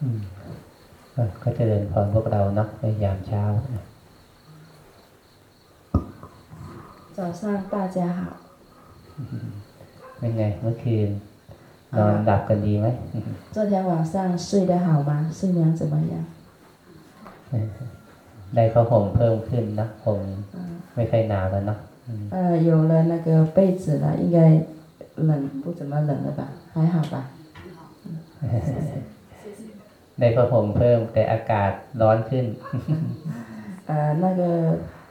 อืมก็จะเดินพรพวกเราเนาะในยามเช้า早上大家好เป็นไงเมื่อคืนนอนหลับกันดีไหม昨天晚上睡得好吗睡眠怎么样ได้ผ้าห่มเพิ่มขึ้นนะผมไม่ค่อยหนาวแล้วเนาะ呃有了那个被子了应该冷不怎么冷了吧还好吧 ได้ผ้าห่มเพิ่มแต่อากาศร้อนขึ้น呃那个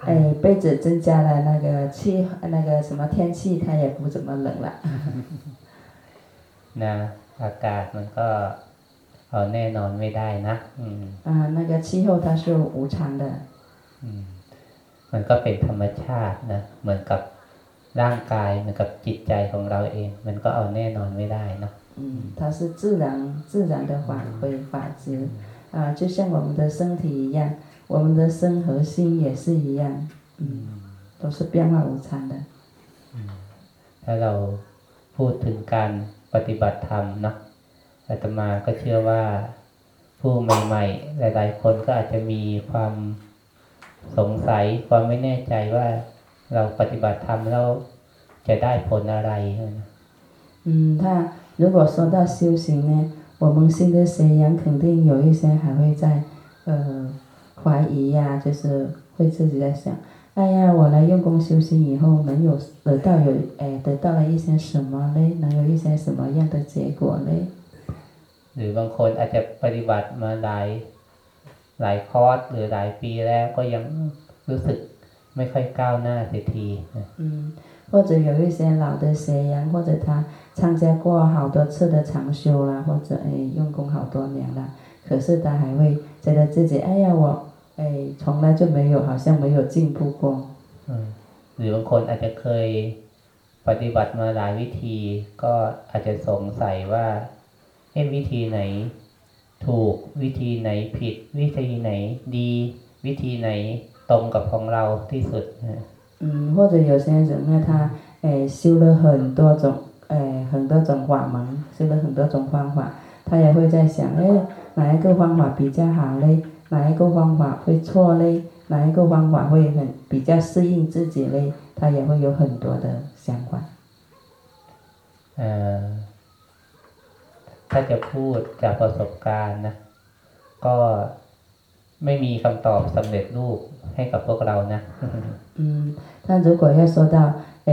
哎被子增加了那个气那个什么天气它也不怎么冷了นะอากาศมันก็เอาแน่นอนไม่ได้นะอืมอ่า那个气候它是无常的อืมมันก็เป็นธรรมชาตินะเหมือนกับร่างกายเหมือนกับจิตใจของเราเอง มันก็เอาแน่นอนไม่ได้เนาะ อืม它是自然自然的法规法则啊就像我们的身体一样我们的身和心也是一样嗯都是变化无常的ถ้าเราพูดถึงการปฏิบัติธรรมเนาะอาตมาก็เชื่อว่าผู้ใหม่ๆ หลายๆคนก็อาจจะมีความสงสัยความไม่แน่ใจว่าเราปฏิบัติธรรมแล้วจะได้ผลอะไรอืมถ้า 如果说到修行呢我们新的学员肯定有一些还会在呃怀疑呀、啊，就是会自己在想哎呀，我来用功修行以后，能有得到有哎得到了一些什么嘞？能有一些什么样的结果嘞？หรือบางคนอาจจะปฏิบัติมาหลายหลายคอร์สหรือหลายปีแล้วก็ยังรู้สึกไม่ค่อยก้าวหน้าเสียทีอืม或者有一些老的学员，或者他 参加过好多次的长修啦，或者哎用功好多年了，可是他还会觉得自己哎呀我哎，从来就没有，好像没有进步过。หรือบางคนอาจจะเคยปฏิบัติมาหลายวิธี ก็อาจจะสงสัยว่าเอ๊ะวิธีไหน ถูกวิธีไหนผิด วิธีไหนดี วิธีไหนตรงกับของเราที่สุด嗯，或者有些人呢，他诶修了很多种 诶很多种法门，修了很多种方法，他也会在想，诶哪一个方法比较好嘞？哪一个方法会错嘞？哪一个方法会很比较适应自己嘞？他也会有很多的想法。ถ้าจะพูดจากประสบการณ์นะก็ไม่มีคำตอบสำเร็จรูปให้กับพวกเรานะ嗯，但如果要说到诶，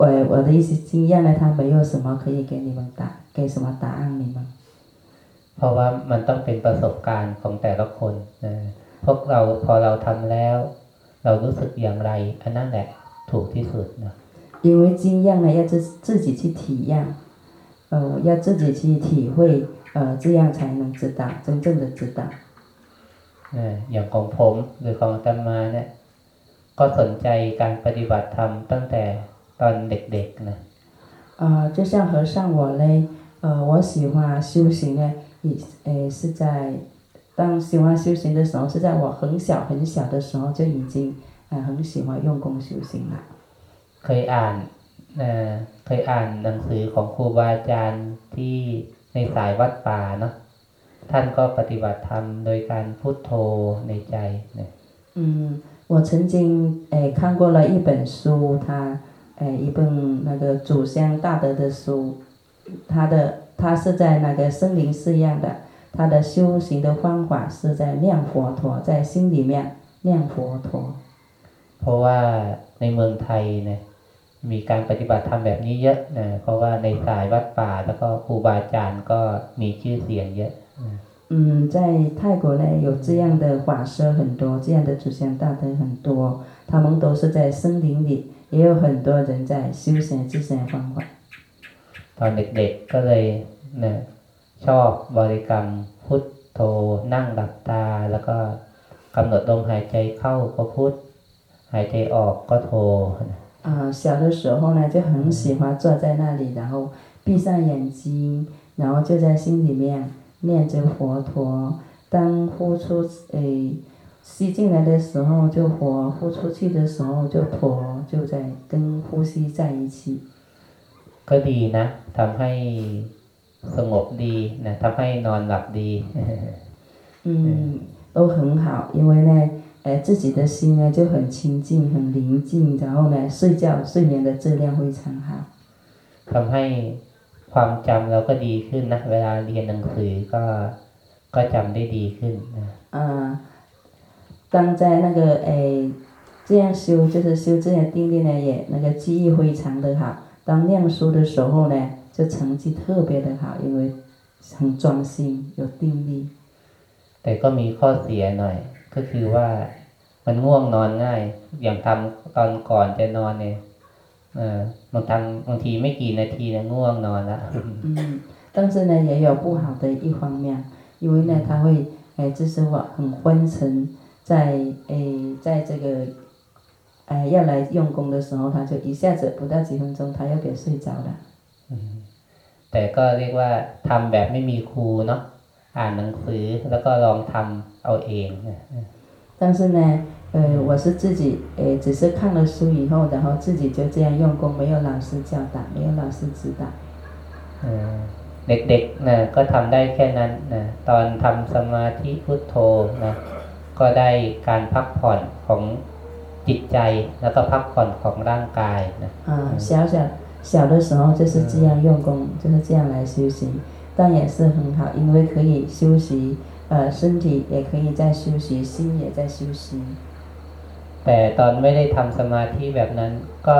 我我的一些经验呢，他没有什么可以给你们答，给什么答案你们。เพราะว่ามันต้องเป็นประสบการณ์ของแต่ละคนนะพวกเราพอเราทำแล้ว เรารู้สึกอย่างไรอันนั้นแหละถูกที่สุดนะ因为经验呢要自自己去体验呃要自己去体会呃这样才能知道真正的知道อย่างของผมหรือของตัมมาเนี่ยก็สนใจการปฏิบัติธรรมตั้งแต่ ตอนเด็กๆนะอ่า就像和尚我嘞呃我喜欢修行呢也诶是在当喜欢修行的时候，是在我很小很小的时候就已经呃很喜欢用功修行了。เคยอ่านเคยอ่านหนังสือของครูบาอาจารย์ที่ในสายวัดป่าเนาะท่านก็ปฏิบัติธรรมโดยการพุทโธในใจเนี่ยอืม我曾经诶看过了一本书，它 诶一本那个祖香大德的书，它的他是在那个森林寺样的，他的修行的方法是在念佛陀，在心里面念佛陀。เพราะว่าในเมืองไทยเนี่ยมีการปฏิบัติธรรมแบบนี้เยอะนะเพราะว่าในสายวัดป่าแล้วก็ครูบาอาจารย์ก็มีชื่อเสียงเยอะ嗯，在泰国呢有这样的法师很多，这样的祖先大德很多，他们都是在森林里， 也有很多人在修行这些方法。ตอนเด็กๆก็เลยนะชอบบริกรรมพุทโธนั่งหลับตา แล้วก็กำหนดลมหายใจเข้าก็พุทหายใจออกก็โธ啊，小的时候呢，就很喜欢坐在那里，然后闭上眼睛，然后就在心里面念着佛陀。当呼出诶吸进来的时候就佛，呼出去的时候就陀， 就在跟呼吸在一起。ก็ดีนะทำให้ สงบดีนะทำให้นอนหลับดี 嗯，都很好，因为呢，呃，自己的心呢就很清净、很宁静，然后呢，睡觉睡眠的质量非常好。 ทำให้ความจำเราก็ดีขึ้นนะ เวลาเรียนหนังสือก็ก็จำได้ดีขึ้นนะ 啊、当在那个诶 这样修，就是修这些定力呢，也那个记忆非常的好。当念书的时候呢，就成绩特别的好，因为很专心，有定力。 แต่ก็มีข้อเสียหน่อย ก็คือว่ามันง่วงนอนง่าย อย่างทำตอนก่อนจะนอนเนี่ยเออบางทำบางทีไม่กี่นาทีนะง่วงนอนละ 嗯，但是呢，也有不好的一方面，因为呢，他会诶，就是我很昏沉，在诶，在这个 诶要来用功的时候，他就一下子不到几分钟，他又给睡着了。 แต่ก็เรียกว่าทำแบบไม่มีครูเนาะอ่านหนังสือแล้วก็ลองทำเอาเองนะ 但是呢，呃，我是自己诶，只是看了书以后，然后自己就这样用功，没有老师教导，没有老师指导。 เออเด็กๆนะก็ทำได้แค่นั้นนะตอนทำสมาธิพุทโธนะก็ได้การพักผ่อนของ จิตใจ แล้วก็พักผ่อนของร่างกายนะ 啊，小小小的时候就是这样用功，就是这样来修行，但也是很好，因为可以休息，呃，身体也可以在休息，心也在休息。 แต่ตอนไม่ได้ทำสมาธิแบบนั้น ก็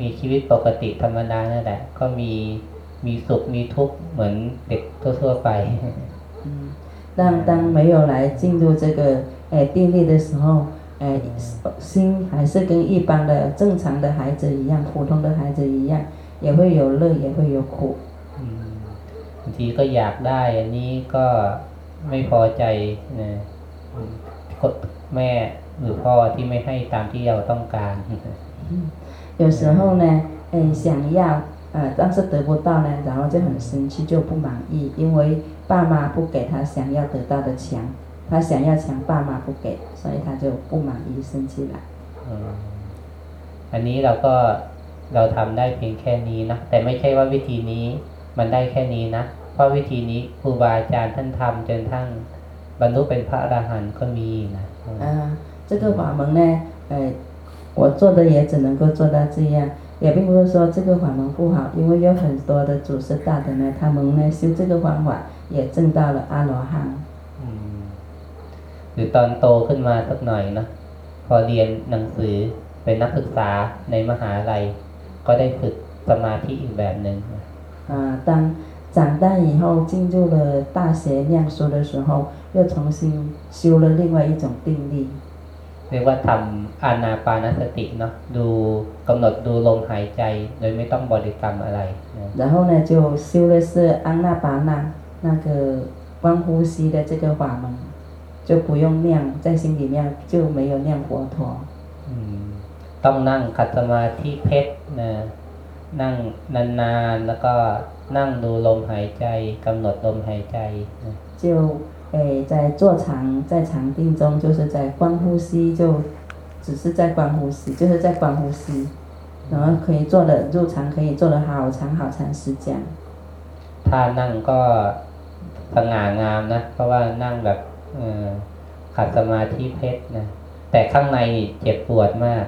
มีชีวิตปกติธรรมดานั่นแหละ ก็มีมีสุขมีทุกข์เหมือนเด็กทั่วๆไป 嗯，但当没有来进入这个诶定力的时候， 诶心还是跟一般的正常的孩子一样，普通的孩子一样，也会有乐，也会有苦。 อืมบางทีก็อยากได้ อันนี้ก็ไม่พอใจนะอืมกดแม่หรือพ่อที่ไม่ให้ตามที่เราต้องการ 有时候呢，诶想要，呃，但是得不到呢，然后就很生气，就不满意，因为爸妈不给他想要得到的强， 他想要强，爸妈不给，所以他就不满意，生气了。 อืมอันนี้เราก็เราทำได้เพียงแค่นี้นะ แต่ไม่ใช่ว่าวิธีนี้มันได้แค่นี้นะ เพราะวิธีนี้ครูบาอาจารย์ท่านทำจนทั้งบรรลุเป็นพระอรหันต์ก็มีนะอืม 啊、这个法门呢，呃，我做的也只能够做到这样，也并不是说这个法门不好，因为有很多的祖师大德呢，他们呢修这个方法也证到了阿罗汉。 อืมหรือตอนโตขึ้นมาสักหน่อยนะพอเรียนหนังสือเป็นนักศึกษาในมหาลัย ก็ได้ฝึกสมาธิอีกแบบหนึ่ง 啊、当长大以后进入了大学念书的时候，又重新修了另外一种定力。 เรียกว่าทำอานาปานสติเนาะดูกำหนดดูลมหายใจ โดยไม่ต้องบริกรรมอะไรนะ 然后呢，就修的是安那巴那那个观呼吸的这个法门， 就不用念，在心里面就没有念佛陀。 อืมต้องนั่งขัดสมาธิเพชรนะนั่งนานๆ แล้วก็นั่งดูลมหายใจกำหนดลมหายใจนะ 就诶，在坐禅，在禅定中，就是在观呼吸，就只是在观呼吸，就是在观呼吸，然后可以做的入禅，可以做的好长好长时间。 ถ้านั่งก็สง่างามนะ เพราะว่านั่งแบบเอ่อ ขัดสมาธิเพชรนะ แต่ข้างในนี่เจ็บปวดมาก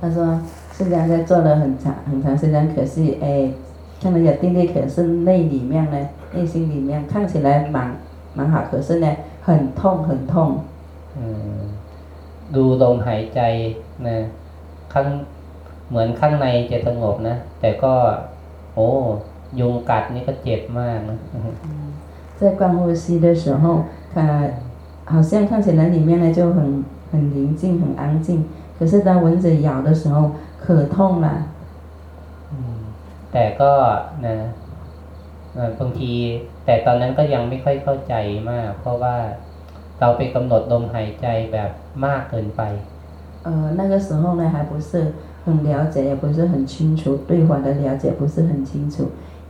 他说，虽然在做了很长很长时间，可是诶，看得有定力，可是内里面呢，内心里面看起来蛮蛮好，可是呢，很痛很痛。 อืมดูลมหายใจนะข้างเหมือนข้างในจะสงบนะ แต่ก็ โอ้ยุงกัดนี่ก็เจ็บมากนะ 在观呼吸的时候，它好像看起来里面呢就很很宁静、很安静，可是当蚊子咬的时候可痛了。 อืมแต่ก็นะเอ่อบางที แต่ตอนนั้นก็ยังไม่ค่อยเข้าใจมาก เพราะว่าเราไปกำหนดลมหายใจแบบมากเกินไป 呃，那个时候呢还不是很了解，也不是很清楚，对法的了解不是很清楚，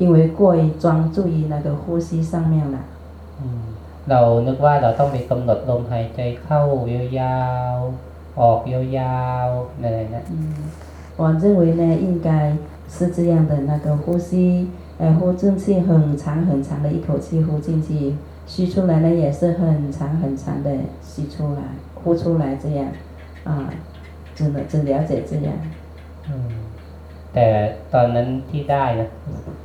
因为过于专注于那个呼吸上面了。 อืมเรานึกว่าเราต้องไปกำหนดลมหายใจเข้ายาวๆ ออกยาวๆอะไรนะ 嗯，我认为呢应该 是这样的那个呼吸，呃，呼进去很长很长的一口气呼进去，吸出来呢也是很长很长的吸出来，呼出来这样，啊，只能只了解这样。 อืม แต่ตอนนั้นที่ได้นะ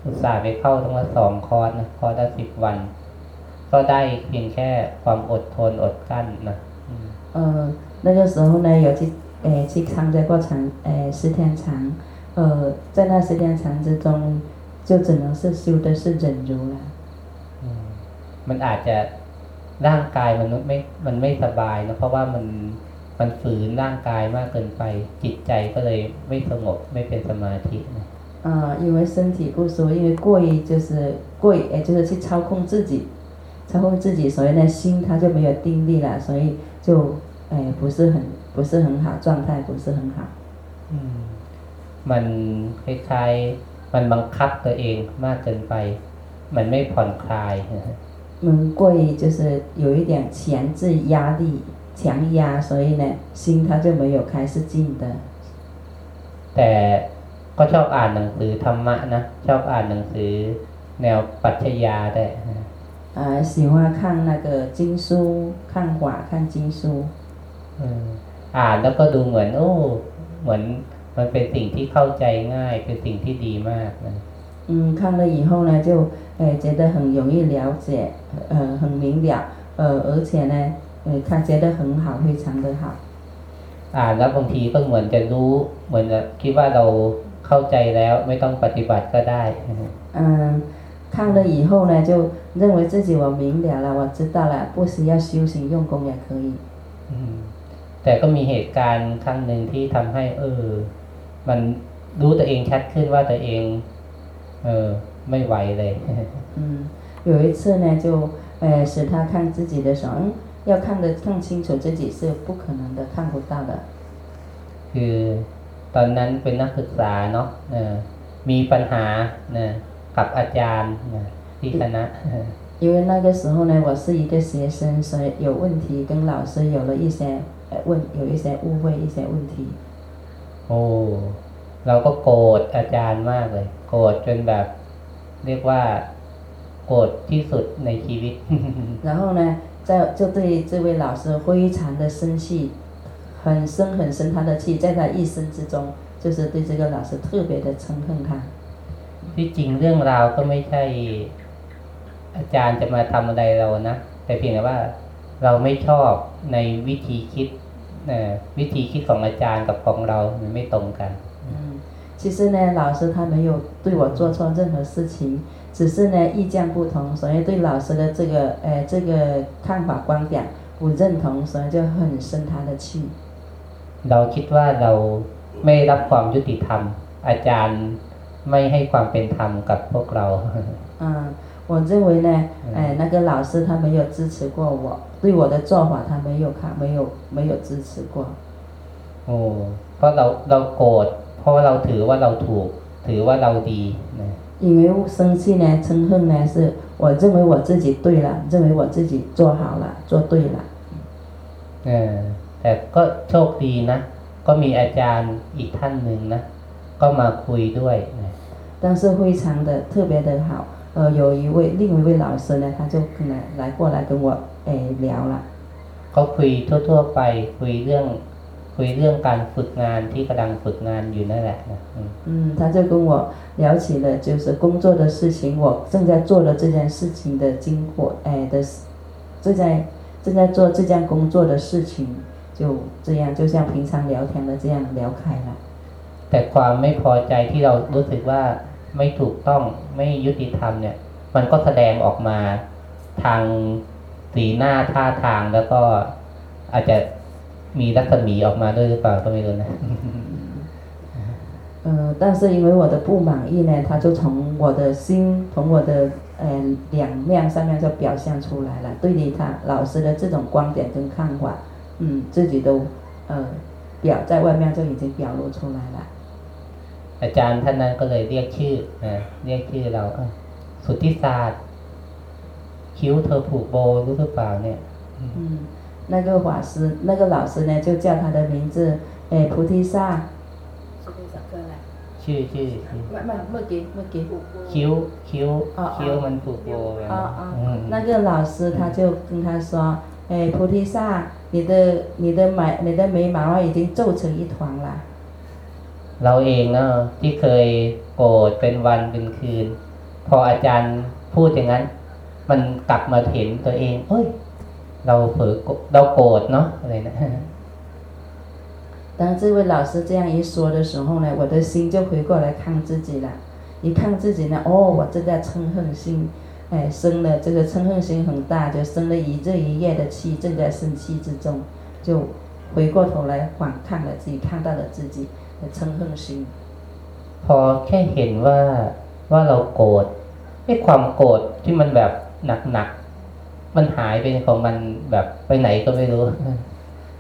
อุตส่าห์ไปเข้าทั้งหมดสองคอร์สนะคอร์สละสิบวัน ก็ได้เพียงแค่ความอดทนอดกลั้นนะอืม 呃，那个时候呢，有去诶去参加过长诶十天长，呃，在那十天长之中，就只能是修的是忍辱了。 อืมมันอาจจะร่างกายมันไม่ มันไม่สบายนะเพราะว่ามัน มันฝืนร่างกายมากเกินไป จิตใจก็เลยไม่สงบไม่เป็นสมาธินะ 啊、因为身体不舒服，因为过于就是过于，诶，就是去操控自己，操控自己，所以呢，心它就没有定力了，所以就诶不是很不是很好，状态不是很好。 อืมมันคล้ายๆมันบังคับตัวเองมากเกินไป มันไม่ผ่อนคลายนะฮะ 嗯，过于就是有一点前置压力、 强压，所以呢，心它就没有开是静的。 แต่ก็ชอบอ่านหนังสือธรรมะนะ ชอบอ่านหนังสือแนวปรัชญาได้วยนะ 啊、喜欢看那个经书，看法，看经书。 อืมอ่านแล้วก็ดูเหมือน โอ้ เหมือนมันเป็นสิ่งที่เข้าใจง่าย เป็นสิ่งที่ดีมากนะ 嗯，看了以后呢，就诶觉得很容易了解，呃，很明了，呃，而且呢， 呃，他觉得很好，非常的好。 อ่านแล้วบางทีก็เหมือนจะรู้ เหมือนจะคิดว่าเราเข้าใจแล้วไม่ต้องปฏิบัติก็ได้นะฮะ 嗯，看了以后呢，就认为自己我明了了，我知道了，不需要修行用功也可以。 อืมแต่ก็มีเหตุการณ์ครั้งหนึ่งที่ทำให้ เออ มันรู้ตัวเองชัดขึ้นว่าตัวเอง เออ ไม่ไหวเลย 嗯，有一次呢，就呃使他看自己的时候，嗯， 要看得更清楚自己是不可能的，看不到的。 คือตอนนั้นเป็นนักศึกษาเนาะเออมีปัญหานะกับอาจารย์นะที่คณะ 因为那个时候呢，我是一个学生，所以有问题跟老师有了一些呃问，有一些误会，一些问题。 โอ้เราก็โกรธอาจารย์มากเลย โกรธจนแบบ เรียกว่า โกรธที่สุดในชีวิต 然后呢， 在就对这位老师非常的生气，很生很生他的气，在他一生之中，就是对这个老师特别的憎恨他。 ที่จริงเรื่องราวก็ไม่ใช่ อาจารย์จะมาทำอะไรเรานะ แต่เพียงแต่ว่าเราไม่ชอบในวิธีคิดเอ่อวิธีคิดของอาจารย์กับของเรามันไม่ตรงกัน 嗯，其实呢，老师他没有对我做错任何事情， 只是呢意见不同，所以对老师的这个呃这个看法观点不认同，所以就很生他的气。 เราคิดว่าเราไม่รับความยุติธรรม อาจารย์ไม่ให้ความเป็นธรรมกับพวกเรา 嗯，我认为呢，哎，那个老师他没有支持过我，对我的做法他没有看，没有没有支持过。 โอ้เพราะเราเราโกรธเพราะว่าเราถือว่าเราถูก ถือว่าเราดีนะ 因为生气呢，嗔恨呢，是我认为我自己对了，认为我自己做好了，做对了。 เออแต่ก็โชคดีนะ ก็มีอาจารย์อีกท่านหนึ่งนะ ก็มาคุยด้วยนะ 但是非常的特别的好，呃，有一位另一位老师呢，他就可能来过来跟我诶聊了， เขาคุยทั่ว ๆ ไปคุยเรื่อง คุยเรื่องการฝึกงานที่กำลังฝึกงานอยู่นั่นแหละนะอืม 嗯，他就跟我 聊起了就是工作的事情，我正在做的这件事情的经过，哎的，正在正在做这件工作的事情，就这样，就像平常聊天的这样聊开了。 แต่ความไม่พอใจที่เรารู้สึกว่าไม่ถูกต้องไม่ยุติธรรมเนี่ย มันก็แสดงออกมาทางสีหน้าท่าทางแล้วก็อาจจะมีรัศมีออกมาด้วยหรือเปล่าก็ไม่รู้นะ 呃，但是因为我的不满意呢，他就从我的心，从我的呃两面上面就表现出来了。对于他老师的这种观点跟看法，嗯，自己都呃表在外面就已经表露出来了。 อาจารย์ท่านนั้นก็เลยเรียกชื่อนะเรียกชื่อเราเอ้าสุทธิศาสตร์คิ้วเธอผูกโบรู้หรือเปล่าเนี่ย 嗯，那个法师，那个老师呢，就叫他的名字，诶，菩提萨， ช ชื่อชื่อชื่อ ไม่ไม่เมื่อกี้เมื่อกี้ คิ้วคิ้ว อ๋อ คิ้วมันผูกโบไว้ 啊啊 อืม 那个老师他就跟他说，哎，菩提萨，你的你的眉你的眉毛啊已经皱成一团了。 เราเองเนาะที่เคยโกรธเป็นวันเป็นคืน พออาจารย์พูดอย่างนั้น มันกลับมาเห็นตัวเอง เอ้ย เราเผลอโกรธเราโกรธเนาะอะไรนะ 当这位老师这样一说的时候呢，我的心就回过来看自己了。一看自己呢，哦，我正在嗔恨心，哎，生了这个嗔恨心很大，就生了一日一夜的气，正在生气之中，就回过头来反看了自己，看到了自己的嗔恨心。 พอแค่เห็นว่าว่าเราโกรธไอ้ความโกรธที่มันแบบหนักๆมันหายไปของมันแบบไปไหนก็ไม่รู้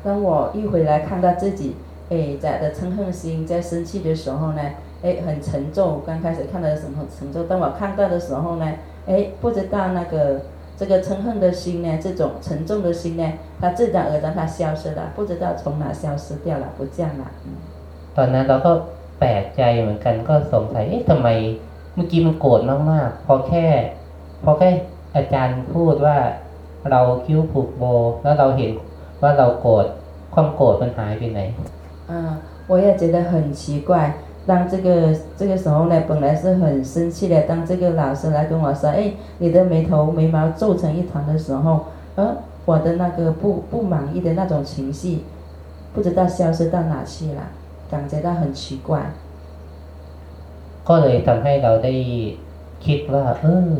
当我一回来看到自己， 哎，在的嗔恨心在生气的时候呢，哎，很沉重。刚开始看到的时候很沉重，当我看到的时候呢，哎，不知道那个这个嗔恨的心呢，这种沉重的心呢，它自然而然它消失了，不知道从哪消失掉了，不见了。嗯 ตอนนั้นเราก็แปลกใจเหมือนกันก็สงสัย เอ๊ะทำไมเมื่อกี้มันโกรธมากๆ พอแค่ พอแค่อาจารย์พูดว่าเราคิ้วผูกโบ แล้วเราเห็นว่าเราโกรธความโกรธมันหายไปไหน 啊，我也觉得很奇怪。当这个这个时候呢，本来是很生气的，当这个老师来跟我说，哎，你的眉头眉毛皱成一团的时候，呃，我的那个不不满意的那种情绪，不知道消失到哪去了，感觉到很奇怪。 ก็เลยทำให้เราได้คิดว่า เออ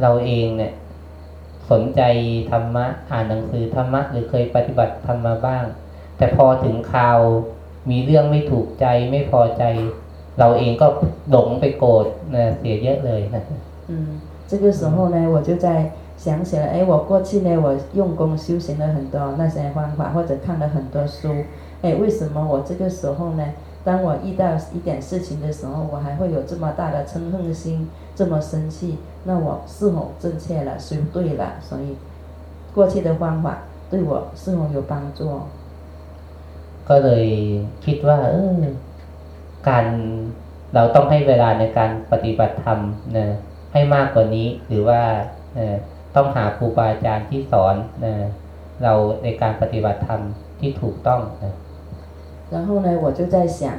เราเองเนี่ย สนใจธรรมะ อ่านหนังสือธรรมะ หรือเคยปฏิบัติธรรมมาบ้าง แต่พอถึงคราวมีเรื่องไม่ถูกใจไม่พอใจ เราเองก็หลงไปโกรธนะเสียเยอะเลยนะ 嗯，这个时候呢，我就在想起来，哎，我过去呢，我用功修行了很多那些方法，或者看了很多书，哎，为什么我这个时候呢？当我遇到一点事情的时候，我还会有这么大的嗔恨心，这么生气，那我是否正确了，修对了？所以，过去的方法对我是否有帮助？ ก็เลยคิดว่า เออ การเราต้องให้เวลาในการปฏิบัติธรรมนะให้มากกว่านี้ หรือว่าเอ่อต้องหาครูบาอาจารย์ที่สอนนะเราในการปฏิบัติธรรมที่ถูกต้องนะ 然后呢，我就在想，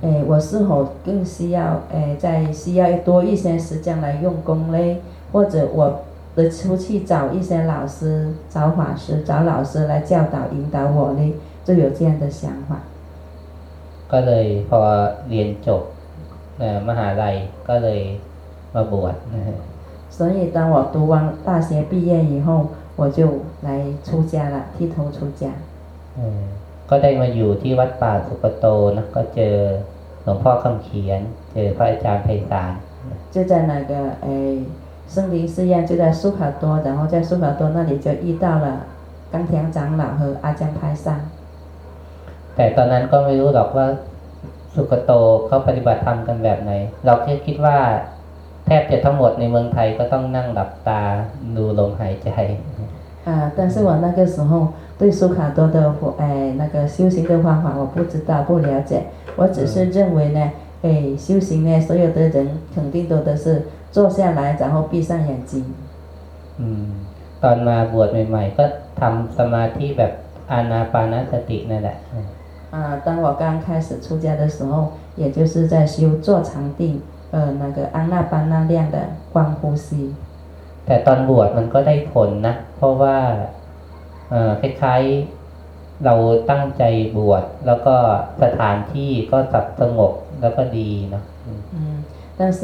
哎，我是否更需要，哎，再需要多一些时间来用功嘞？或者我的出去找一些老师、找法师、找老师来教导、引导我嘞？ 就有这样的想法。 ก็เลยพอเรียนจบเอ่อมหาลัยก็เลยมาบวชนะฮะ 所以当我读完大学毕业以后，我就来出家了，剃头出家。 เออก็ได้มาอยู่ที่วัดป่าสุกโตนะก็เจอหลวงพ่อคำเขียน เจอพระอาจารย์ไพศาล 就在那个哎森林寺院，就在苏卡多，然后在苏卡多那里就遇到了冈田长老和阿江派上。 แต่ตอนนั้นก็ไม่รู้หรอกว่าสุกโตเขาปฏิบัติธรรมกันแบบไหน เราแค่คิดว่าแทบจะทั้งหมดในเมืองไทยก็ต้องนั่งหลับตาดูลมหายใจ 啊，但是我那个时候对苏卡多的哎那个修行的方法我不知道不了解，我只是认为呢，哎修行呢所有的人肯定都都是坐下来然后闭上眼睛。 อืม ตอนมาบวชใหม่ ๆ ก็ทำสมาธิแบบอานาปานสตินั่นแหละ 啊，当我刚开始出家的时候，也就是在修坐禅定，呃，那个安那班那量的观呼吸。 แต่ตอนบวชมันก็ได้ผลนะ เพราะว่าเอ่อคล้ายๆเราตั้งใจบวชแล้วก็สถานที่ก็สับสงบแล้วก็ดีเนาะอืม 嗯，但是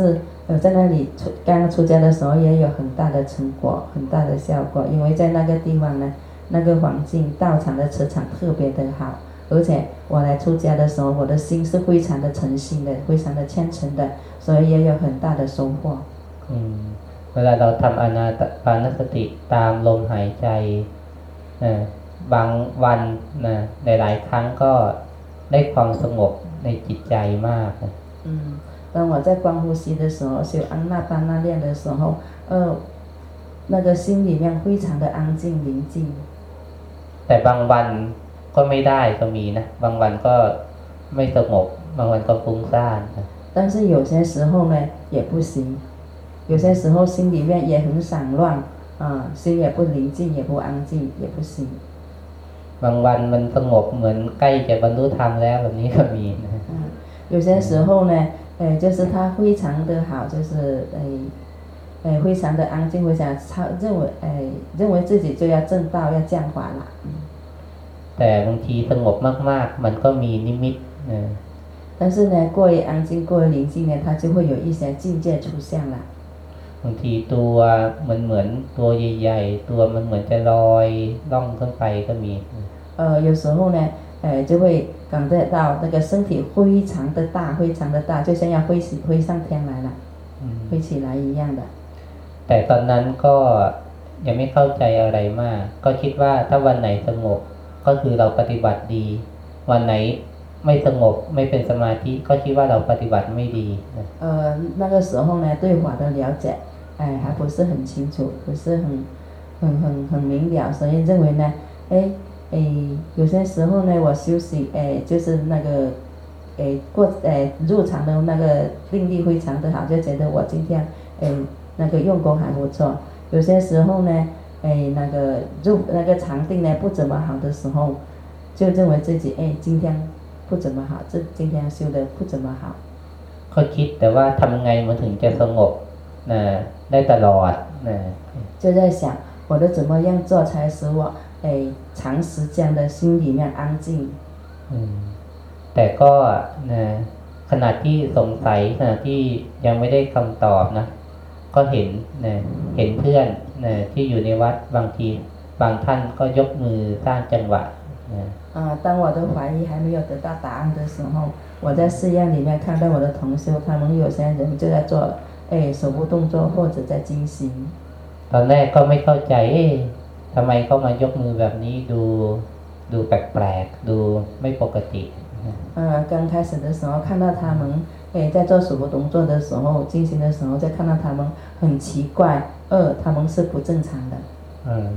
呃，在那里出刚出家的时候也有很大的成果，很大的效果，因为在那个地方呢，那个环境道场的磁场特别的好， 而且我来出家的时候，我的心是非常的诚心的，非常的虔诚的，所以也有很大的收获。 อืมเวลาเราทำอนาปานสติตามลมหายใจนะบางวันนะหลายๆครั้งก็ได้ความสงบในจิตใจมากนะ 嗯，当我在观呼吸的时候，修安那班那练的时候，呃，那个心里面非常的安静宁静。 แต่บางวัน ก็ไม่ได้ก็มีนะ บางวันก็ไม่สงบ บางวันก็ฟุ้งซ่านนะ 但是有些时候呢也不行，有些时候心里面也很散乱，啊、心也不宁静，也不安静，也不行。 บางวันมันสงบเหมือนใกล้จะบรรลุธรรมแล้วแบบนี้ก็มีนะ 嗯，有些时候呢，呃，就是他非常的好，就是呃，呃，非常的安静，非常超认为，呃，认为自己就要正道，要降华了。 嗯 แต่บางทีสงบมากๆ มันก็มีนิมิตนะ 但是呢，过于安静，过于宁静呢，它就会有一些境界出现了。 บางทีตัวมันเหมือนตัวใหญ่ๆ ตัวมันเหมือนจะลอยล่องขึ้นไปก็มี 呃，有时候呢，呃，就会感觉到那个身体非常的大，非常的大，就像要飞起飞上天来了， อืม 飞起来一样的。 แต่ตอนนั้นก็ยังไม่เข้าใจอะไรมาก ก็คิดว่าถ้าวันไหนสงบ ก็คือเราปฏิบัติดี วันไหนไม่สงบไม่เป็นสมาธิก็คิดว่าเราปฏิบัติไม่ดีนะ 呃，那个时候呢，对法的了解，哎，还不是很清楚，不是很很很很明了，所以认为呢，哎哎，有些时候呢，我休息，哎，就是那个，哎过哎入场的那个定力非常的好，就觉得我今天哎那个用功还不错。有些时候呢， 哎那个入那个禅定呢不怎么好的时候，就认为自己哎今天不怎么好，这今天修的不怎么好。 ก็คิดแต่ว่าทำยังไงมันถึงจะสงบนะได้ตลอดนะ 就在想我都怎么样做才使我哎长时间的心里面安静。 อืมแต่ก็นะขณะที่สงสัยขณะที่ยังไม่ได้คำตอบนะ ก็เห็นนะเห็นเพื่อน นะที่อยู่ในวัดบางที บางท่านก็ยกมือสร้างจังหวะนะ 啊、当我的怀疑还没有得到答案的时候，我在寺院里面看到我的同修，他们有些人就在做哎手部动作或者在精行。 ตอนแรกก็ไม่เข้าใจ เอ๊ะทำไมเขามายกมือแบบนี้ดูดูแปลกๆ ดูไม่ปกติ 嗯、刚开始的时候看到他们 哎在做手部动作的时候，进行的时候，再看到他们很奇怪，二他们是不正常的。 เออ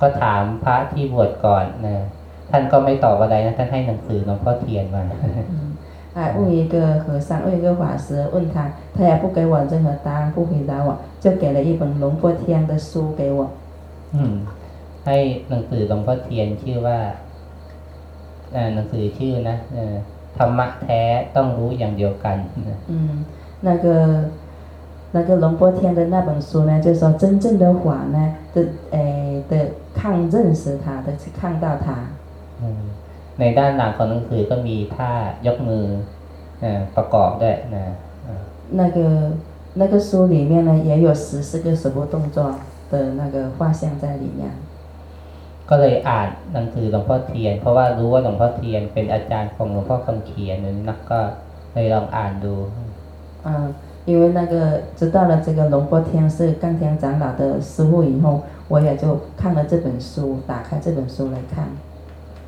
ก็ถามพระที่บวชก่อนนะท่านก็ไม่ตอบอะไรนะ ท่านให้หนังสือหลวงพ่อเทียนมา 嗯，哎，问一个和尚，问一个法师，问他，他也不给我任何答案，不回答我，就给了一本龙波天的书给我。 อืมให้หนังสือหลวงพ่อเทียนชื่อว่าอ่าหนังสือชื่อนะเออ ธรรมะแท้ต้องรู้อย่างเดียวกันนะ 嗯，那个那个龙波天的那本书呢，就说真正的法呢的诶的看认识它的去看到它。 อืมในด้านหลังของหนังสือก็มีท่ายกมือเออประกอบด้วยนะเออ 那个那个书里面呢，也有十四个手部动作的那个画像在里面。 ก็เลยอ่านหนังสือหลวงพ่อเทียน เพราะว่ารู้ว่าหลวงพ่อเทียนเป็นอาจารย์ของหลวงพ่อคำเขียนนะก็เลยลองอ่านดู 嗯，因为那个知道了这个龙波天是干天长老的师傅以后，我也就看了这本书，打开这本书来看。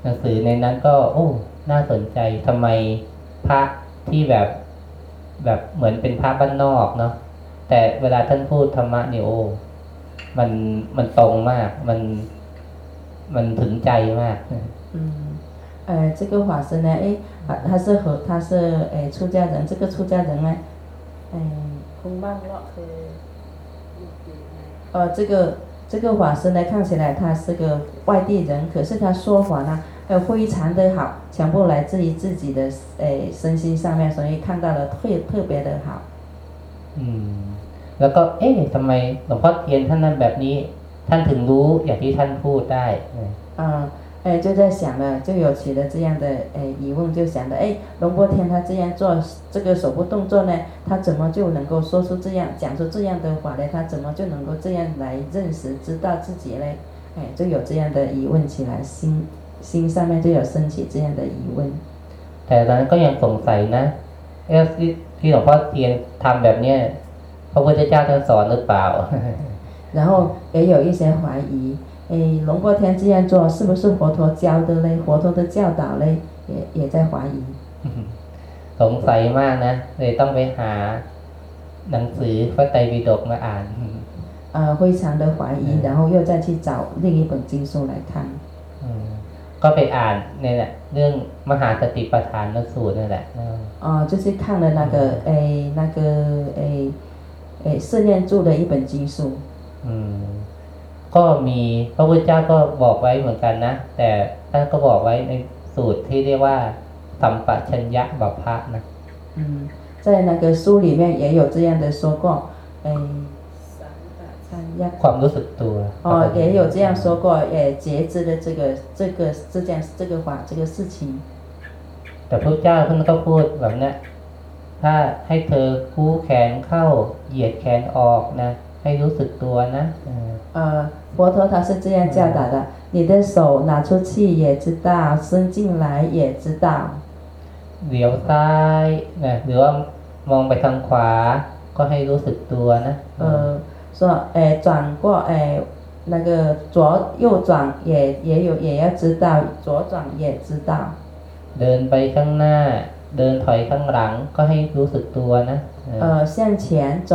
หนังสือในนั้นก็ โอ้ น่าสนใจทำไมพระที่แบบแบบเหมือนเป็นพระบ้านนอกเนาะแต่เวลาท่านพูดธรรมะเนี่ยโอ้มันมันตรงมาก มัน มันถึงใจมาก 嗯，呃，这个法师呢，诶，啊，他是和他是诶出家人，这个出家人呢，诶，空棒了，呃，这个这个法师呢，看起来他是个外地人，可是他说法呢，呃，非常的好，全部来自于自己的诶身心上面，所以看到了特特别的好。 อืม แล้วก็ เอ๊ะทำไมหลวงพ่อเทียนท่านนั้นแบบนี้ ท่านถึงรู้อย่างที่ท่านพูดได้เออ 嗯，哎，就在想了，就有起了这样的哎疑问，就想着，哎，龙波天他这样做这个手部动作呢，他怎么就能够说出这样讲出这样的话呢？他怎么就能够这样来认识知道自己呢？哎，就有这样的疑问起来，心心上面就有升起这样的疑问。 แต่ตอนนั้นก็ยังสงสัยนะ เอ๊ะที่ที่หลวงพ่อเทียนทำแบบเนี้ยพระพุทธเจ้าท่านสอนหรือเปล่า 然后也有一些怀疑，哎，龙波天这样做是不是佛陀教的嘞？佛陀的教导嘞，也也在怀疑。 สงสัยมากนะ เลยต้องไปหาหนังสือพระไตรปิฎกมาอ่าน 呃，非常的怀疑，然后又再去找另一本经书来看。 อืม ก็ไปอ่านเนี่ยแหละเรื่องมหาสติปัฏฐานสูตรนั่นแหละนะ 啊、就是看了那个诶那个诶诶四念住的一本经书。 อืม ก็มีพระพุทธเจ้าก็บอกไว้เหมือนกันนะ แต่ท่านก็บอกไว้ในสูตรที่เรียกว่าสัมปชัญญะบัพพะนะ 嗯，在那个书里面也有这样的说过，诶，参加 ความรู้สึกตัว 哦，也有这样说过，也节制的这个这个这件这个法这个事情。 แต่พระเจ้าท่านก็พูดแบบเนี้ยถ้าให้เธอคู่แขนเข้า เหยียดแขนออกนะ ให้รู้สึกตัวนะเออ 呃，佛陀他是这样教导的：你的手拿出去也知道，伸进来也知道。 เหลียวซ้ายนะหรือว่ามองไปทางขวา ก็ให้รู้สึกตัวนะเออ 呃，说诶转过诶那个左右转也也有也要知道，左转也知道。 เดินไปข้างหน้า เดินถอยข้างหลัง ก็ให้รู้สึกตัวนะเออ 呃，向前走，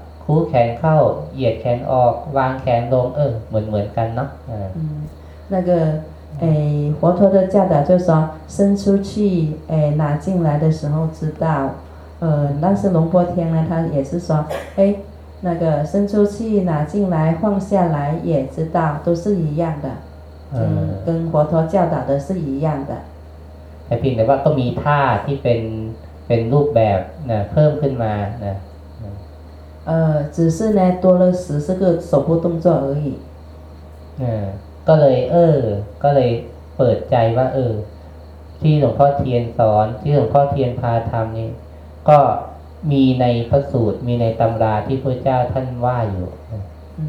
คู่แขนเข้า เหยียดแขนออก วางแขนลง เออ เหมือนเหมือนกันเนาะอ่า 嗯，那个哎佛陀的教导就是说伸出去哎拿进来的时候知道，呃，但是龙波天呢，他也是说哎。那个伸出去拿进来放下来也知道，都是一样的， เออ 跟跟佛陀教导的是一样的。 แต่เพียงแต่ว่าก็มีท่าที่เป็นเป็นรูปแบบนะเพิ่มขึ้นมานะ 呃，只是呢多了十四个手部动作而已。 เออก็เลย เออ ก็เลยเปิดใจว่า เออ ที่หลวงพ่อเทียนสอน ที่หลวงพ่อเทียนพาทำนี่ก็มีในพระสูตร มีในตำราที่พระเจ้าท่านว่าอยู่ 嗯，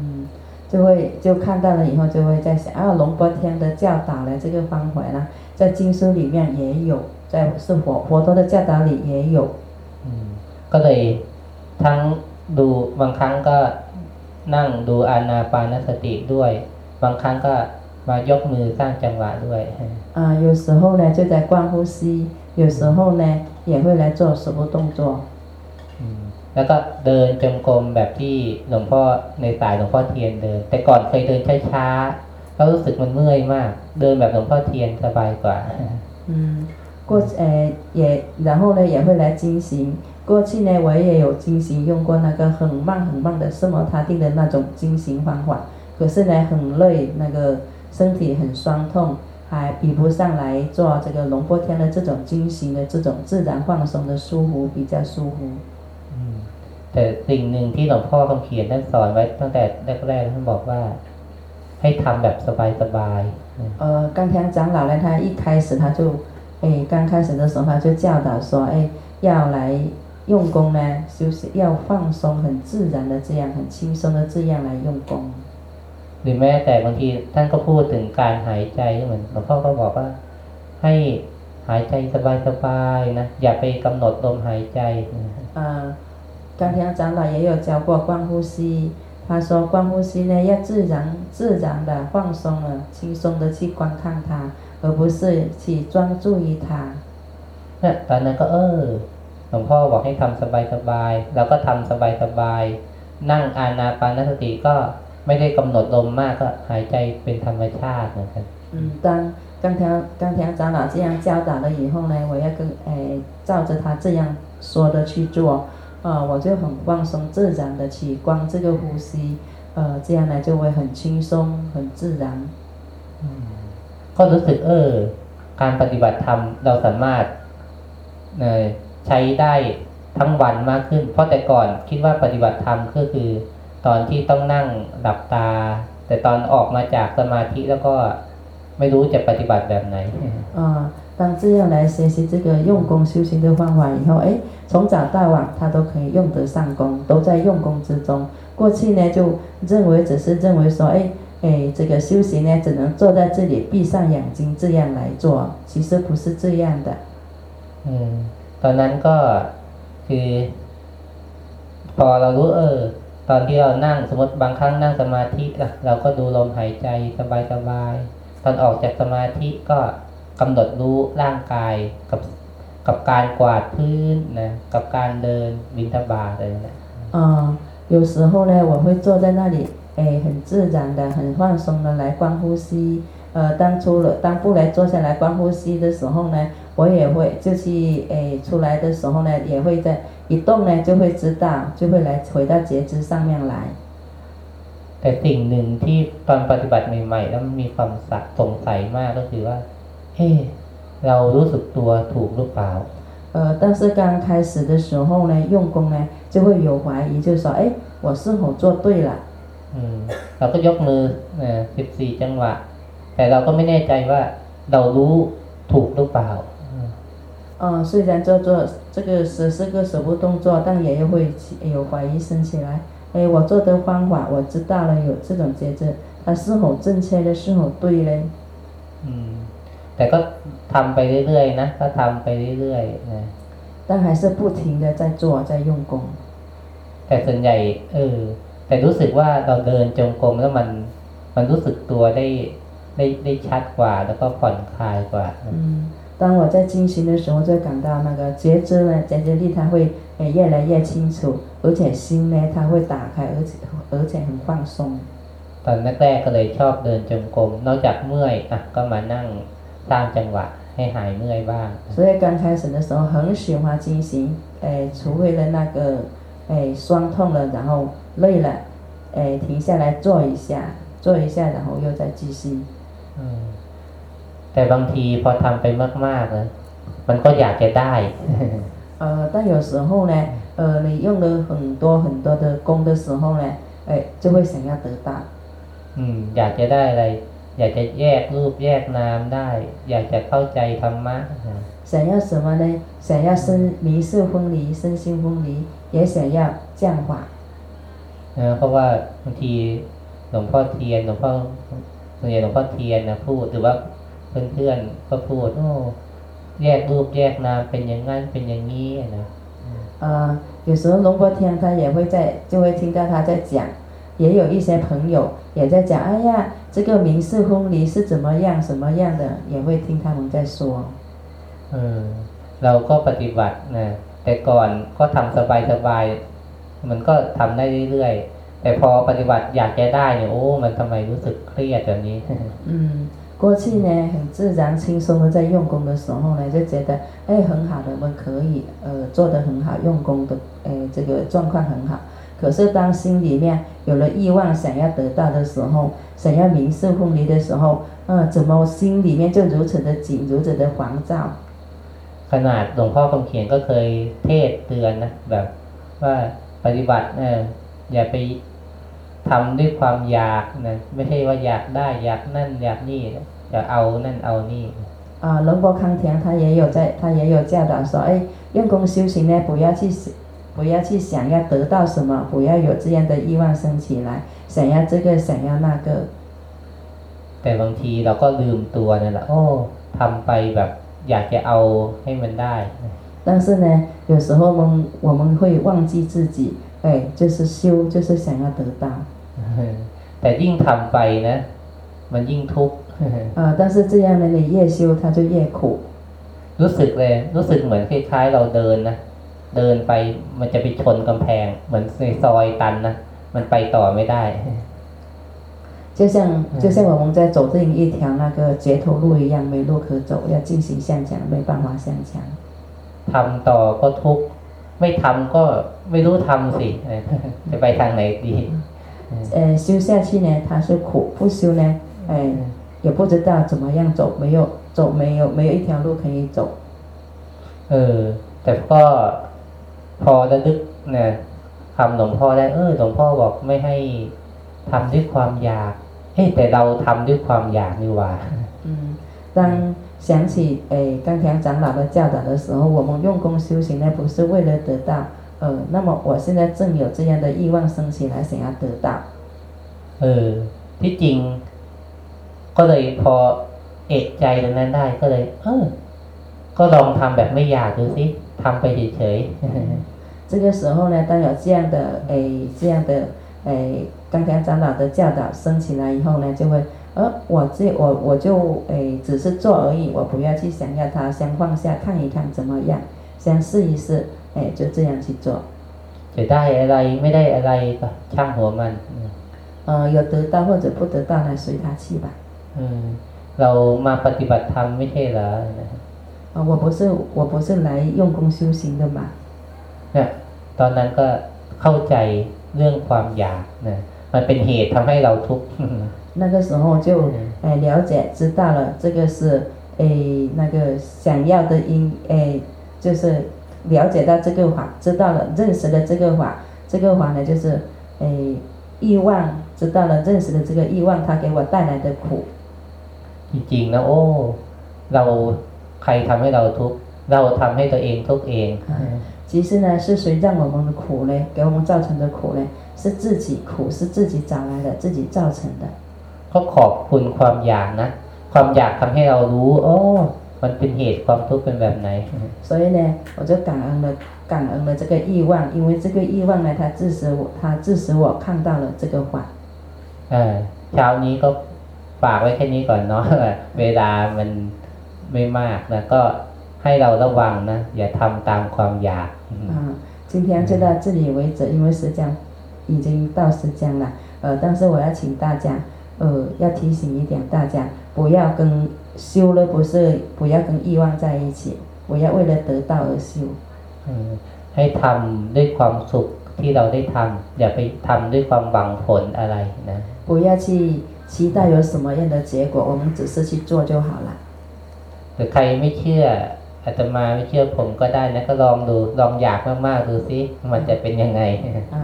就会就看到了以后就会在想啊，龙波天的教导呢，这个方法呢，在经书里面也有，在是佛佛陀的教导里也有。 อืมก็เลยทั้ง ดูบางครั้งก็นั่งดูอานาปานสติด้วย บางครั้งก็มายกมือสร้างจังหวะด้วย 啊、有时候呢就在观呼吸，有时候呢也会来做手部动作。 อืมแล้วก็เดินจงกรมแบบที่หลวงพ่อในสายหลวงพ่อเทียนเดิน แต่ก่อนเคยเดินช้าๆก็รู้สึกมันเมื่อยมาก เดินแบบหลวงพ่อเทียนสบายกว่า 嗯，过呃也然后呢也会来精行。 过去呢我也有精行用过那个很慢很慢的圣摩他定的那种精行方法，可是呢很累，那个身体很酸痛，还比不上来做这个龙波天的这种精行的这种自然放松的舒服，比较舒服。 อืมแต่สิ่งหนึ่งที่หลวงพ่อคำเขียนท่านสอนไว้ตั้งแต่แรกๆท่านบอกว่า ให้ทำแบบสบายๆ 呃，刚天长老呢，他一开始他就，哎，刚开始的时候他就教导说，哎，要来 用功呢，就是要放松，很自然的这样，很轻松的这样来用功。 หรือแม้แต่บางทีท่านก็พูดถึงการหายใจก็เหมือนหลวงพ่อก็บอกว่า ให้หายใจสบายๆนะอย่าไปกำหนดลมหายใจนะ 呃，刚天长老也有教过观呼吸，他说观呼吸呢要自然自然的放松了，轻松的去观看它，而不是去专注于它。 เนี่ยตอนนั้นก็เออห ลวงพ่อบอกให้ทำสบายๆแล้วก็ทำสบายๆนั่งอานาปานสติก็ไม่ได้กำหนดลมมากก็หายใจเป็นธรรมชาติเหมือนกัน 嗯，当刚天刚天长老这样教导了以后呢，我要跟诶照着他这样说的去做，呃，我就很放松自然的去观这个呼吸，呃，这样呢就会很轻松很自然。 ก็รู้สึกเออ การปฏิบัติธรรมเราสามารถเอ่อ ใช้ได้ทั้งวันมากขึ้น เพราะแต่ก่อนคิดว่าปฏิบัติธรรมก็คือ ตอนที่ต้องนั่งหลับตา แต่ตอนออกมาจากสมาธิแล้วก็ไม่รู้จะปฏิบัติแบบไหน 啊、当这样来学习这个用功修行的方法以后，哎，从早到晚他都可以用得上功，都在用功之中。过去呢，就认为只是认为说，哎哎，这个修行呢，只能坐在这里闭上眼睛这样来做，其实不是这样的。 เออตอนนั้นก็คือ พอเรารู้ เออ ตอนที่เรานั่งสมมติบางครั้งนั่งสมาธิล่ะเราก็ดูลมหายใจสบายๆตอนออกจากสมาธิก็กำหนดรู้ร่างกายกับกับการกวาดพื้นนะกับการเดินบินทบาทอะไรนะ 啊、有时候呢，我会坐在那里，哎，很自然的、很放松的来观呼吸。呃，当出了当不来坐下来观呼吸的时候呢， 我也会就是哎出来的时候呢，也会在一动呢就会知道，就会来回到觉知上面来。 แต่สิ่งหนึ่งที่ตอนปฏิบัติใหม่ๆแล้วมีความสัสงสัยมากก็คือว่า เฮ้เรารู้สึกตัวถูกหรือเปล่า 呃，但是刚开始的时候呢，用功呢就会有怀疑，就是说，哎，我是否做对了？ อืมเราก็ยกมือสิบสี่จังหวะ แต่เราก็ไม่แน่ใจว่าเรารู้ถูกหรือเปล่า อืม 呃，虽然做做这个十四个手部动作，但也会起有怀疑升起来。哎，我做的方法我知道了，有这种觉知，它是否正确的，是否对嘞？ อืม แต่ก็ทำไปเรื่อยๆนะก็ทำไปเรื่อยๆนะ 但还是不停的在做，在用功。 แต่ส่วนใหญ่ เออ แต่รู้สึกว่าเราเดินจงกรมแล้วมัน มันรู้สึกตัวได้ได้ได้ชัดกว่า แล้วก็ผ่อนคลายกว่า 嗯， 当我在进行的时候，就感到那个觉知呢，觉知力它会诶越来越清楚，而且心呢它会打开，而且而且很放松。 ตอนแรกๆก็เลยชอบเดินจงกรม นอกจากเมื่อยอ่ะก็มานั่งสร้างจังหวะ ให้หายเมื่อยบ้าง 所以刚开始的时候很喜欢进行，诶，除非了那个诶酸痛了，然后累了，诶停下来坐一下，坐一下，然后又再继续。 อืม แต่บางทีพอทำไปมากๆนะมันก็อยากจะได้ 呃，但有时候呢，呃，你用了很多很多的功的时候呢，诶，就会想要得到。 อืม อยากจะได้อะไร อยากจะแยกรูปแยกนามได้ อยากจะเข้าใจธรรมะอ่า 想要什么呢？想要身迷事分离，身心分离，也想要降法。 นะเพราะว่าบางทีหลวงพ่อเทียนหลวงพ่อส่วนใหญ่หลวงพ่อเทียนนะพูดหรือว่า เพื่อนๆก็พูดโอ้แยกรูปแยกนามเป็นอย่างนั้นเป็นอย่างนี้นะ 呃，有时候龙波天他也会在，就会听到他在讲，也有一些朋友也在讲，哎呀，这个民事分离是怎么样什么样的，也会听他们在说。 เออเราก็ปฏิบัตินะแต่ก่อนก็ทำสบายๆมันก็ทำได้เรื่อยๆแต่พอปฏิบัติอยากจะได้เนี่ยโอ้ มันทำไมรู้สึกเครียดแบบนี้ 嗯， 过去呢很自然轻松的在用功的时候呢，就觉得哎很好的，我们可以呃做得很好，用功的哎这个状况很好。可是当心里面有了欲望想要得到的时候，想要民事分离的时候，嗯、怎么心里面就如此的紧，如此的烦躁？ ขนาดหลวงพ่อคำเขียนก็เคยเทศเตือนนะแบบว่าปฏิบัติเอออย่าไป ทำด้วยความอยากนะไม่ใช่ว่าอยากได้ อยากนั่น อยากนี่อยากเอานั่นเอานี่ 啊，龙波康田他也有在，他也有教导说，哎，用功修行呢，不要去不要去想要得到什么，不要有这样的欲望升起来，想要这个，想要那个。 แต่บางทีเราก็ลืมตัวนั่นแหละโอ้ทำไปแบบอยากจะเอาให้มันได้ 但是呢，有时候我们我们会忘记自己，哎，就是修，就是想要得到。 แต่ยิ่งทำไปนะ มันยิ่งทุกข์ 啊，但是这样呢，你越修它就越苦。 รู้สึกเลย รู้สึกเหมือนคล้ายๆเราเดินนะ เดินไปมันจะไปชนกำแพง เหมือนในซอยตันนะ มันไปต่อไม่ได้ 就像就像我们在走这一条那个截头路一样，没路可走，要进行向前，没办法向前。 ทำต่อก็ทุกข์ไม่ทำก็ไม่รู้ทำสิ เออจะไปทางไหนดี 呃，修下去呢，它是苦；不修呢，哎，也不知道怎么样走，没有走，没有没有一条路可以走。 เออ แต่ก็พอระลึกเนี่ยคำหลวงพ่อได้ เออหลวงพ่อบอกไม่ให้ทำด้วยความอยาก เฮ้แต่เราทำด้วยความอยากนี่หว่า 嗯，当想起哎刚才长老的教导的时候，我们用功修行呢，不是为了得到， 呃，那么我现在正有这样的欲望升起来，想要得到。 เออ ที่จริง ก็เลยพอเอกใจตรงนั้นได้ก็เลย เออ ก็ลองทำแบบไม่อยากดูสิทำไปเฉยๆ 这个时候呢，当有这样的诶这样的诶，刚刚长老的教导升起来以后呢，就会，呃，我这我我就诶只是做而已，我不要去想要它，先放下看一看怎么样，先试一试， 诶，就这样去做。 จะได้อะไรไม่ได้อะไรก็ช่างหัวมัน 呃，有得到或者不得到呢，随他去吧。 อืมเรามาปฏิบัติธรรมไม่ใช่เหรอ 啊、我不是我不是来用功修行的嘛。 เนี่ยตอนนั้นก็เข้าใจเรื่องความอยากนะมันเป็นเหตุทำให้เราทุกข์ 那个时候就诶了解知道了，这个是诶那个想要的因诶，就是 了解到这个法，知道了认识了这个法，这个法呢就是诶欲望，知道了认识了这个欲望，它给我带来的苦。 จริงๆนะโอ้ เราใครทำให้เราทุกข์เราทำให้ตัวเองทุกข์เอง 其实呢，是谁让我们的苦呢？给我们造成的苦呢？是自己苦，是自己找来的，自己造成的。 ก็ขอบคุณความอยากนะ ความอยากทำให้เรารู้โอ้ มันเป็นเหตุความทุกข์เป็นแบบไหน 所以呢，我就感恩了，感恩了这个欲望，因为这个欲望呢，它致使我，它致使我看到了这个法。 เออเช้านี้ก็ฝากไว้แค่นี้ก่อนเนาะ เวลามันไม่มากนะ ก็ให้เราระวังนะ อย่าทำตามความอยาก 啊，今天就到这里为止，因为时间已经到时间了。呃，但是我要请大家，呃，要提醒一点大家，不要跟 修了不是，不要跟欲望在一起，不要为了得到而修。 อืมให้ทำด้วยความสุขที่เราได้ทำอย่าไปทำด้วยความหวังผลอะไรนะ 不要去期待有什么样的结果，我们只是去做就好了。 หรือใครไม่เชื่ออาตมาไม่เชื่อผมก็ได้นะ ก็ลองดูลองอยากมากๆดูสิมันจะเป็นยังไง 啊，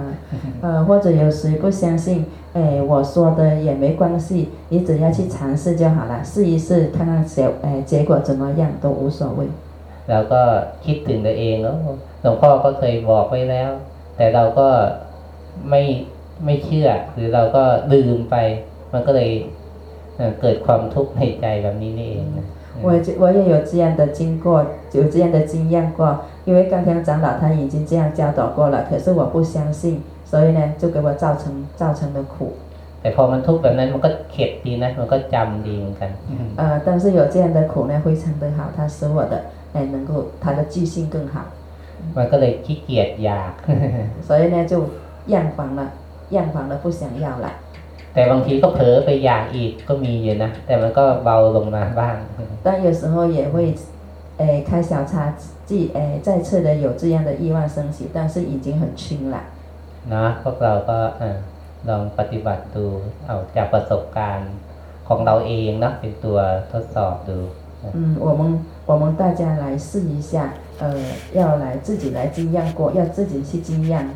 呃，或者有谁不相信， 哎，我说的也没关系，你只要去尝试就好了，试一试看看结，哎，结果怎么样都无所谓。 เราก็คิดถึงตัวเองแล้วหลวงพ่อก็เคยบอกไว้แล้ว แต่เราก็ไม่ไม่เชื่อ หรือเราก็ลืมไป มันก็เลยเอ่อเกิดความทุกข์ในใจแบบนี้นี่เองนะ 我也我也有这样的经过，有这样的经验过，因为刚刚长老他已经这样教导过了，可是我不相信， 所以呢，就给我造成造成了苦。 แต่พอมันทุกข์แบบนั้นมันก็เข็ดดีนะ มันก็จำดีเหมือนกัน 呃，但是有这样的苦呢，非常的好，它使我的哎能够它的记性更好， มันก็เลยขี้เกียจอยาก 所以呢就厌烦了，厌烦了不想要了。 แต่บางทีก็เผลอไปอยากอีกก็มีอยู่นะ แต่มันก็เบาลงมาบ้าง 但有时候也会，诶，开小差，即诶再次的有这样的意外升起，但是已经很轻了。 นะพวกเราก็เออลองปฏิบัติดูเอาจากประสบการณ์ของเราเองนะเป็นตัวทดสอบดู 嗯，我们我们大家来试一下，呃，要来自己来经验过，要自己去经验，